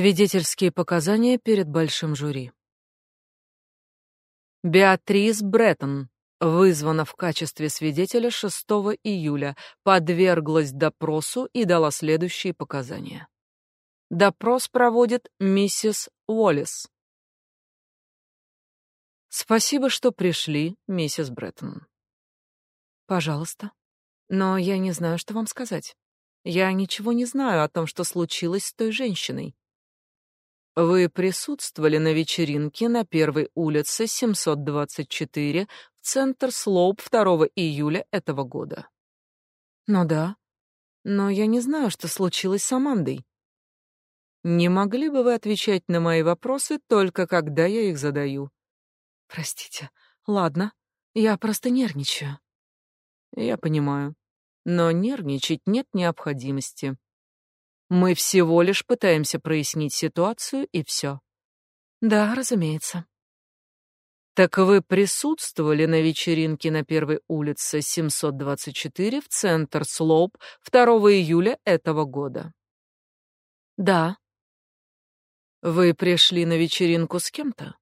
Свидетельские показания перед большим жюри. Беатрис Бреттон вызвана в качестве свидетеля 6 июля, подверглась допросу и дала следующие показания. Допрос проводит миссис Уоллес. Спасибо, что пришли, миссис Бреттон. Пожалуйста. Но я не знаю, что вам сказать. Я ничего не знаю о том, что случилось с той женщиной. Вы присутствовали на вечеринке на первой улице 724 в центр Слоуп 2 июля этого года. Ну да. Но я не знаю, что случилось с Амандой. Не могли бы вы отвечать на мои вопросы только когда я их задаю? Простите. Ладно. Я просто нервничаю. Я понимаю. Но нервничать нет необходимости. Мы всего лишь пытаемся прояснить ситуацию и все. Да, разумеется. Так вы присутствовали на вечеринке на первой улице 724 в центр Слоуп 2 июля этого года? Да. Вы пришли на вечеринку с кем-то?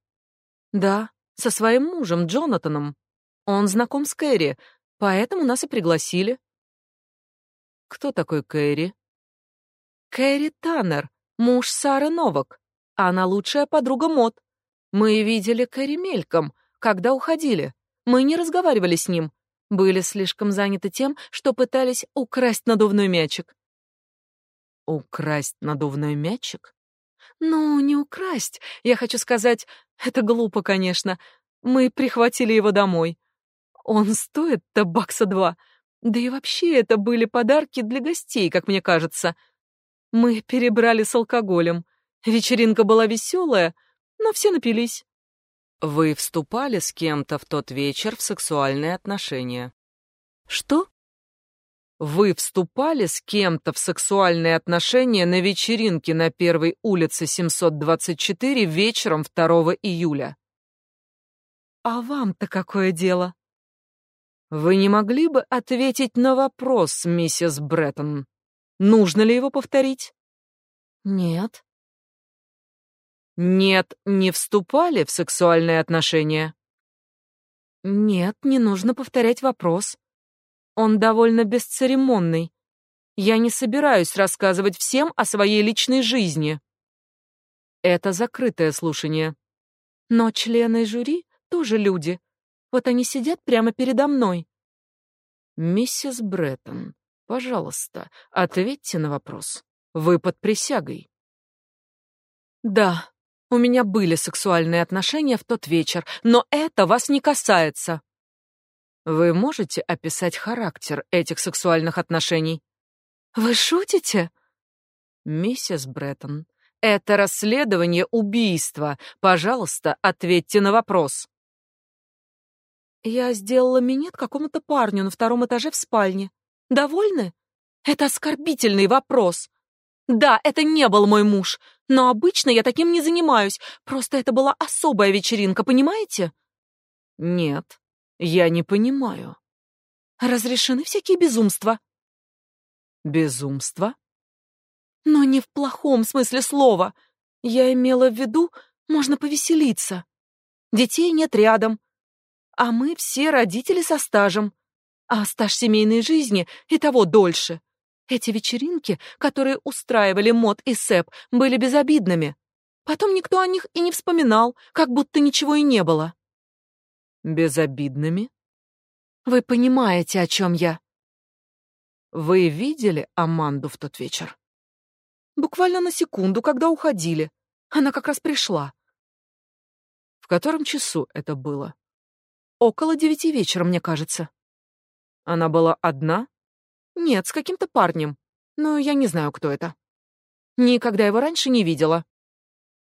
Да, со своим мужем Джонатаном. Он знаком с Кэрри, поэтому нас и пригласили. Кто такой Кэрри? Кэрри Таннер, муж Сары Новак. Она лучшая подруга Мод. Мы видели Кэрри мельком, когда уходили. Мы не разговаривали с ним. Были слишком заняты тем, что пытались украсть надувной мячик. Украсть надувной мячик? Ну, не украсть. Я хочу сказать, это глупо, конечно. Мы прихватили его домой. Он стоит-то бакса два. Да и вообще это были подарки для гостей, как мне кажется. Мы перебрали с алкоголем. Вечеринка была веселая, но все напились. Вы вступали с кем-то в тот вечер в сексуальные отношения? Что? Вы вступали с кем-то в сексуальные отношения на вечеринке на первой улице 724 вечером 2 июля? А вам-то какое дело? Вы не могли бы ответить на вопрос, миссис Бреттон? Нужно ли его повторить? Нет. Нет, не вступали в сексуальные отношения? Нет, не нужно повторять вопрос. Он довольно бесцеремонный. Я не собираюсь рассказывать всем о своей личной жизни. Это закрытое слушание. Но члены жюри тоже люди. Вот они сидят прямо передо мной. Миссис Бреттон, Пожалуйста, ответьте на вопрос. Вы под присягой. Да, у меня были сексуальные отношения в тот вечер, но это вас не касается. Вы можете описать характер этих сексуальных отношений? Вы шутите? Миссис Бреттон, это расследование убийства. Пожалуйста, ответьте на вопрос. Я сделала минет какому-то парню на втором этаже в спальне. Довольны? Это оскорбительный вопрос. Да, это не был мой муж, но обычно я таким не занимаюсь. Просто это была особая вечеринка, понимаете? Нет, я не понимаю. Разрешены всякие безумства. Безумства? Но не в плохом смысле слова. Я имела в виду, можно повеселиться. Детей нет рядом, а мы все родители со стажем а стаж семейной жизни и того дольше. Эти вечеринки, которые устраивали Мод и Сэп, были безобидными. Потом никто о них и не вспоминал, как будто ничего и не было. Безобидными? Вы понимаете, о чем я? Вы видели Аманду в тот вечер? Буквально на секунду, когда уходили. Она как раз пришла. В котором часу это было? Около девяти вечера, мне кажется. Она была одна? Нет, с каким-то парнем. Но я не знаю, кто это. Никогда его раньше не видела.